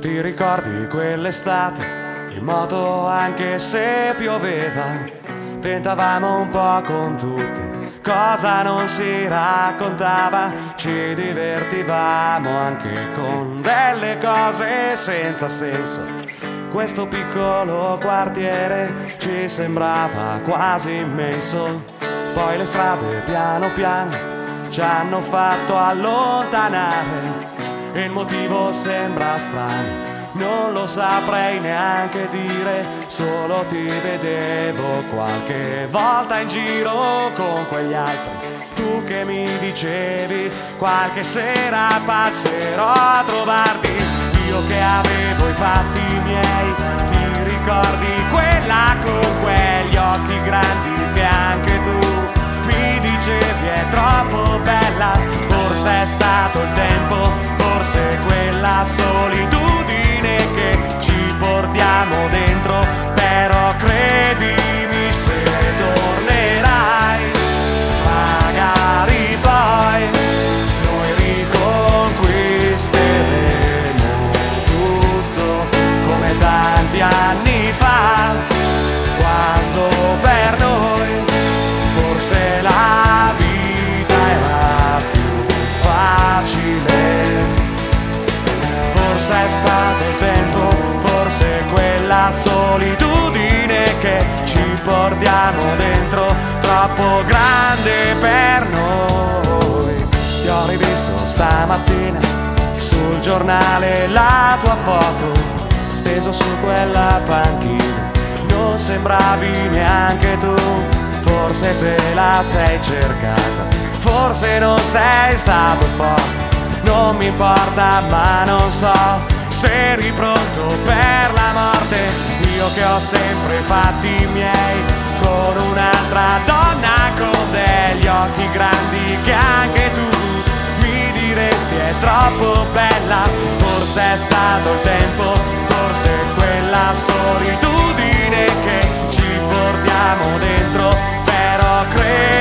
Ti ricordi quell'estate, in moto anche se pioveva, tentavamo un po' con tutti, cosa non si raccontava, ci divertivamo anche con delle cose senza senso. Questo piccolo quartiere ci sembrava quasi immenso, poi le strade piano piano ci hanno fatto allontanare il motivo sembra strano, non lo saprei neanche dire, solo ti vedevo qualche volta in giro con quegli altri. Tu che mi dicevi qualche sera passerò a trovarti, io che avevo i fatti miei, ti ricordi quella con quegli occhi grandi che anche tu mi dicevi è troppo bella, forse è stato il tempo forse quella solitudine forse è stato il tempo, forse quella solitudine che ci portiamo dentro, troppo grande per noi. Ti ho rivisto stamattina sul giornale la tua foto, steso su quella panchina, non sembravi neanche tu, forse te la sei cercata, forse non sei stato forte non mi importa ma non so se eri pronto per la morte. Io che ho sempre fatti miei con un'altra donna con degli occhi grandi che anche tu mi diresti è troppo bella. Forse è stato il tempo forse quella solitudine che ci portiamo dentro però credi